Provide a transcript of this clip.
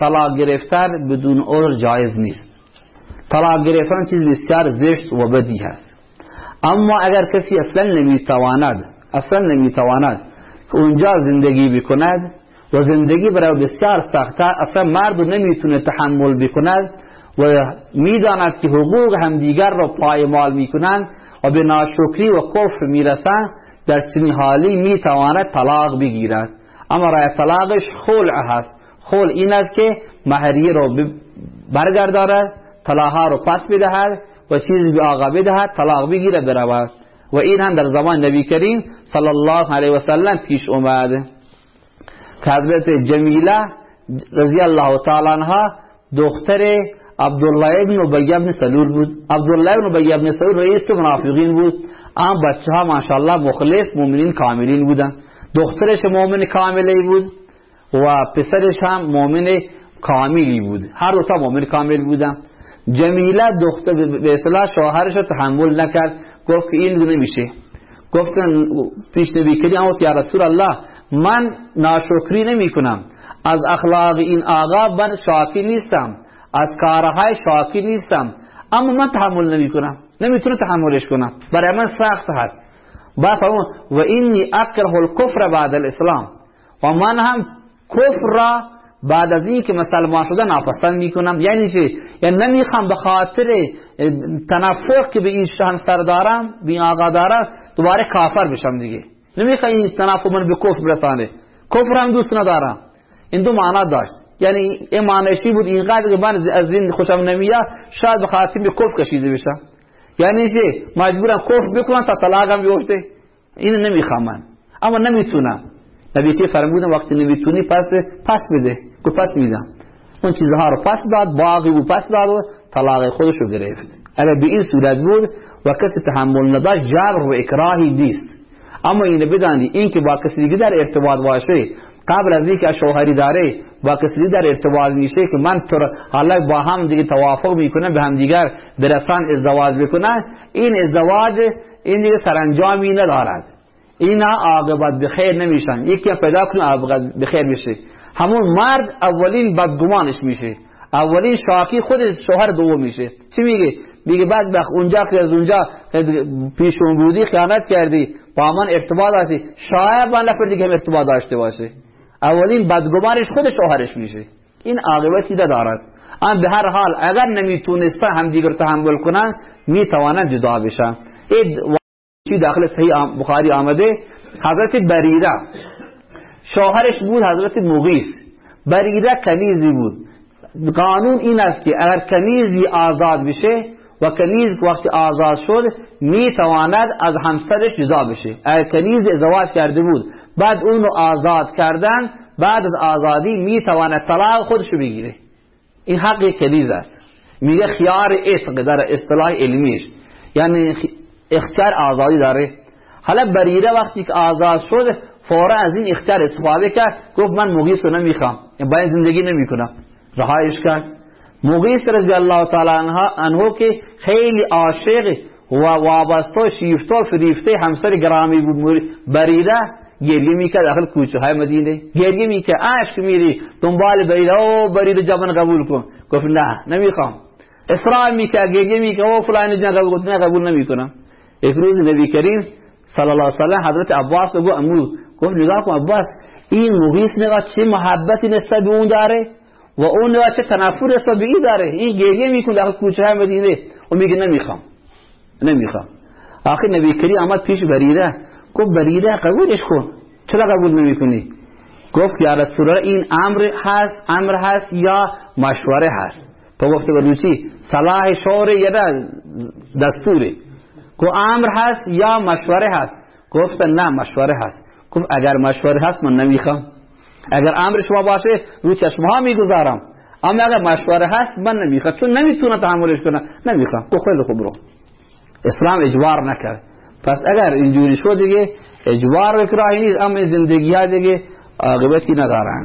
طلاق گرفتن بدون عذر جایز نیست. طلاق گرفتن چیز بسیار زشت و بدی هست. اما اگر کسی اصلا نمی‌تواند اصلا نمی‌تواند که اونجا زندگی بکند و زندگی برای بسیار سخته اصلا مرد نمی‌تونه تحمل بکند و می‌داند که حقوق همدیگر را پایمال می‌کنند و به ناشکری و کفر می‌رسند در چنین حالی می‌تواند طلاق بگیرد. اما رای طلاقش خلع هست. خلع این است که مهریه رو برگردارد طلاقها رو پس بدهد و چیزی به آقا بدهد طلاق بگیره برود. و این هم در زمان نبی کریم صلی الله علیه و سلم پیش اومد. که حضرت جمیله رضی الله تعالی عنها دختر عبدالله ابن ابی ابن سلول بود. عبدالله ابن ابی ابن سلول رئیس منافقین بود. اما بچه ها ماشاءالله مخلص مؤمنین کاملین بودن. دخترش مؤمن کاملی بود. و پسرش هم مؤمن کاملی بود. هر دو تا مؤمن کامل بودن. جمیله دختر به اصطلاح شوهرش تحمل نکرد. گفت که این نمیشه گفتن پیش نبی کریم اما یا رسول الله من ناشکری نمی کنم از اخلاق این آقا من شاکی نیستم. از کارهای شاکی نیستم. اما من تحمل نمی کنم نمی‌تونه تحملش کنم. برای من سخت هست. با و اینی اکره الکفر بعد الاسلام. و من هم کفر را بعد از این که مسلمان شده ناپسند می‌کنم. یعنی چی؟ یعنی نمی‌خوام به خاطر تنفق که به این شهنستر دارم به این آقا دارم دوباره کافر بشم دیگه. نمی‌خوام این تنفق من به کفر برسانه. کفر هم دوست ندارم. این دو معنا داشت. یعنی این معنیشی بود؟ اینقدر که من از این خوشم نمیاد شاید به خاطر به کفر کشیده بشم. یعنی چی؟ مجبورم کفر بکنم تا طلاقم بیفته. این نمی‌خوام من. اما نمی‌تونم. نبی که فرمودن وقتی نمی‌تونی پس پس بده. که پس میدم. اون چیزها رو پس داد باقی و پس داد و طلاق خودش رو گرفت. اگر به این صورت بود و کسی تحمل نداشت جبر و اکراهی نیست. اما این بدانی این که با کسی دیگه در ارتباط باشه قبل از اینکه شوهری داره با کسی در ارتباط میشه که من تو حالا با هم دیگه توافق می‌کنه به هم دیگر برسان ازدواج بکنن این ازدواج این دیگه سرانجامی ندارد. اینا عاقبت بخیر نمیشن. یکی پیدا کنه عاقبت بخیر میشه. همون مرد اولین بدگمانش میشه. اولین شاکی خود شوهر دوم میشه. چی میگه؟ میگه بعد بخ اونجا که از اونجا پیشون بودی خیانت کردی با من ارتباط داشتی. شاید با نفر دیگه هم ارتباط داشته باشه. اولین بدگمانش خود شوهرش میشه. این عاقبتی دارد اما به هر حال اگر نمی‌تونستن هم دیگر تحمل کنن می‌توانند جدا بشن. چی داخل صحیح بخاری آمده؟ حضرت بریره شوهرش بود حضرت مغیس بریره کنیزی بود. قانون این است که اگر کنیزی آزاد بشه و کنیز وقتی آزاد شد می‌تواند از همسرش جدا بشه. اگر کنیز ازدواج کرده بود بعد اونو آزاد کردن بعد از آزادی می‌تواند طلاق خودشو بگیره. این حق کنیز است. میگه خیار عتق در اصطلاح علمیش. یعنی اختیار آزادی داره. حالا بریره وقتی که آزاد شد فورا از این اختیار استفاده کرد گفت من مغیث رو نمی‌خوام. باید زندگی نمی‌کنم. رهایش کرد. مغیث رضی الله تعالی عنه که خیلی عاشق و وابسته و شیفته و فریفته همسر گرامی بود. بریره گریه می‌کرد داخل کوچه های مدینه. گریه می‌کرد. عشق میری دنبال بریده او بریده جبن قبول کن. گفت نه نمی‌خوام. اصرار می‌کرد گریه می‌کرد. او فلان جان قبول نه قبول یک روز نبی کریم صلی الله علیه و حضرت عباس بگو امو گفت نگاه کن عباس این مغیث نگاه چه محبتی نسبت به اون داره؟ و اون نگاه چه تنفر نسبت به این داره؟ این گریه می‌کنه در کوچه های مدینه. و میگه نمی‌خوام. نمی‌خوام. آخر نبی کریم آمد پیش بریده. گفت بریده قبولش کن. چرا قبول نمی‌کنی؟ گفت یا رسول الله این امر هست امر هست یا مشوره هست؟ تو گفته بگو چی صلاح شور یا دستوره. گفت امر هست یا مشوره هست؟ گفت نه مشوره هست. گفت اگر مشوره هست من نمی‌خوام. اگر امر شما باشه رو چشمها می‌گذارم. اما اگر مشوره هست من نمی‌خوام. چون نمی‌تونم تحملش کنم نمی‌خوام. گفت خیلی خوب رو. اسلام اجبار نکرد. پس اگر اینجوری شد دیگه اجبار اکراهی نیست. اما زندگی ها دیگه عاقبتی ندارند